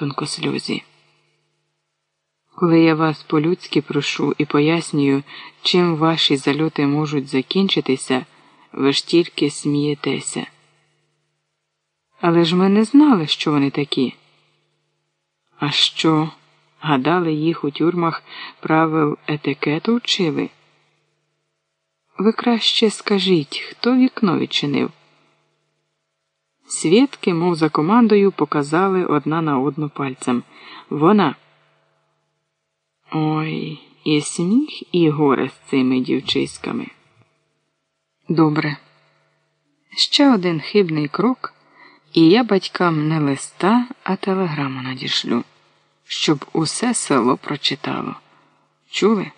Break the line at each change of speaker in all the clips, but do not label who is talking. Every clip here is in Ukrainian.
тонкосльозі. Коли я вас по-людськи прошу і пояснюю, чим ваші зальоти можуть закінчитися, ви ж тільки смієтеся. Але ж ми не знали, що вони такі. А що, гадали, їх у тюрмах правил етикету вчили? Ви краще скажіть, хто вікно відчинив? Свідки, мов за командою, показали одна на одну пальцем. Вона. Ой, і сміх, і горе з цими дівчиськами. Добре. Ще один хибний крок, і я батькам не листа, а телеграму надішлю, щоб усе село прочитало. Чули?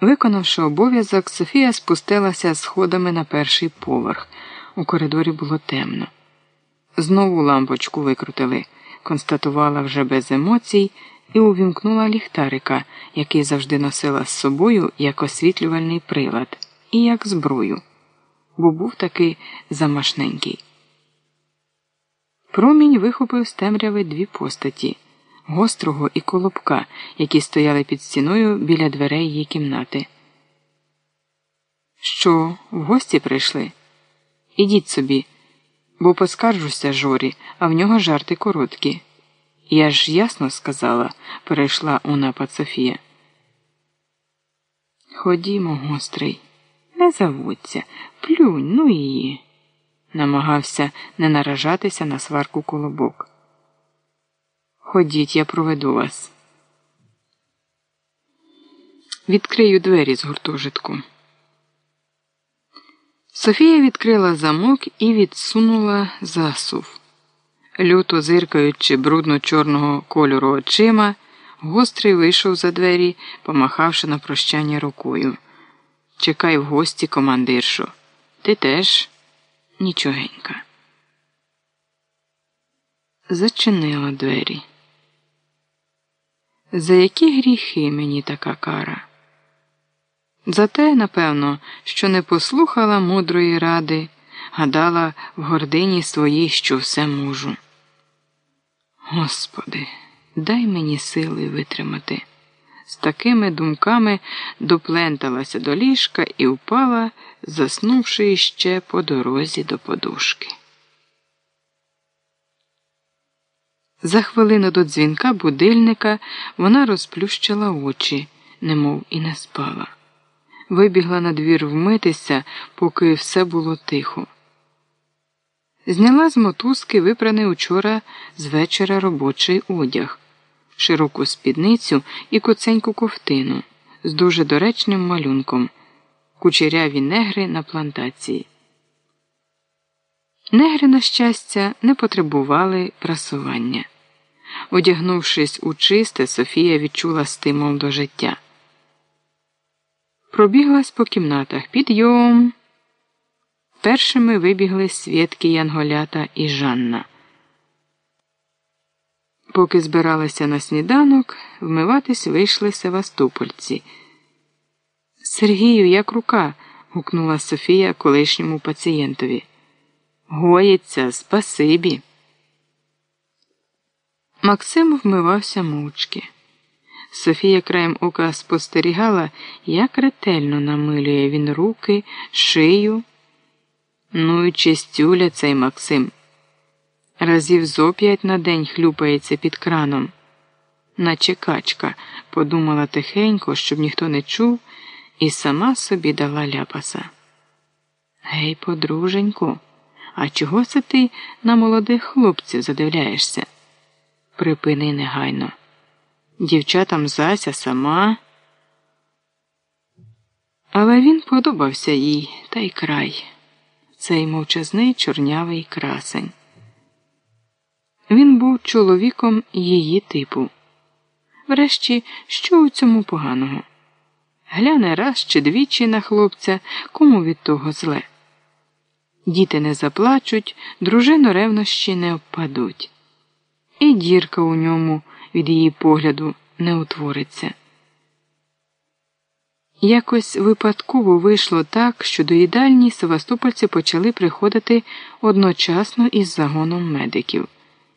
Виконавши обов'язок, Софія спустилася сходами на перший поверх. У коридорі було темно. Знову лампочку викрутили, констатувала вже без емоцій і увімкнула ліхтарика, який завжди носила з собою як освітлювальний прилад, і як зброю, бо був такий замашненький. Промінь вихопив з темряви дві постаті гострого і колобка, які стояли під стіною біля дверей її кімнати. Що, в гості прийшли? Ідіть собі, бо поскаржуся жорі, а в нього жарти короткі. Я ж ясно сказала, перейшла у напад Софія. Ходімо, гострий, не заводься, плюнь, ну її. Намагався не наражатися на сварку колобок. Ходіть, я проведу вас. Відкрию двері з гуртожитку. Софія відкрила замок і відсунула засув. Люто зиркаючи брудно чорного кольору очима, гострий вийшов за двері, помахавши на прощання рукою. Чекай в гості, командиршу. Ти теж нічогенька. Зачинила двері. За які гріхи мені така кара? За те, напевно, що не послухала мудрої ради, гадала в гордині своїй, що все можу. Господи, дай мені сили витримати. З такими думками допленталася до ліжка і впала, заснувши іще по дорозі до подушки. За хвилину до дзвінка будильника вона розплющила очі, немов і не спала. Вибігла на двір вмитися, поки все було тихо. Зняла з мотузки випраний учора з вечора робочий одяг, широку спідницю і коценьку ковтину з дуже доречним малюнком, кучеряві негри на плантації. Негри, на щастя, не потребували прасування. Одягнувшись у чисте, Софія відчула стимул до життя. Пробіглась по кімнатах підйом. Першими вибігли свідки Янголята і Жанна. Поки збиралися на сніданок, вмиватись вийшли севастопольці. Сергію, як рука. гукнула Софія колишньому пацієнтові. Гоїться, спасибі. Максим вмивався мовчки. Софія краєм ока спостерігала, як ретельно намилює він руки, шию. Ну і чистюля цей Максим. Разів зо п'ять на день хлюпається під краном. Наче качка, подумала тихенько, щоб ніхто не чув, і сама собі дала ляпаса. Гей, подруженьку, а чого це ти на молодих хлопців задивляєшся? Припини негайно. Дівчатам зася сама. Але він подобався їй та й край, цей мовчазний чорнявий красень. Він був чоловіком її типу. Врешті, що у цьому поганого? Гляне раз чи двічі на хлопця, кому від того зле. Діти не заплачуть, дружину ревнощі не впадуть. І дірка у ньому від її погляду не утвориться. Якось випадково вийшло так, що до їдальні Севастопольці почали приходити одночасно із загоном медиків.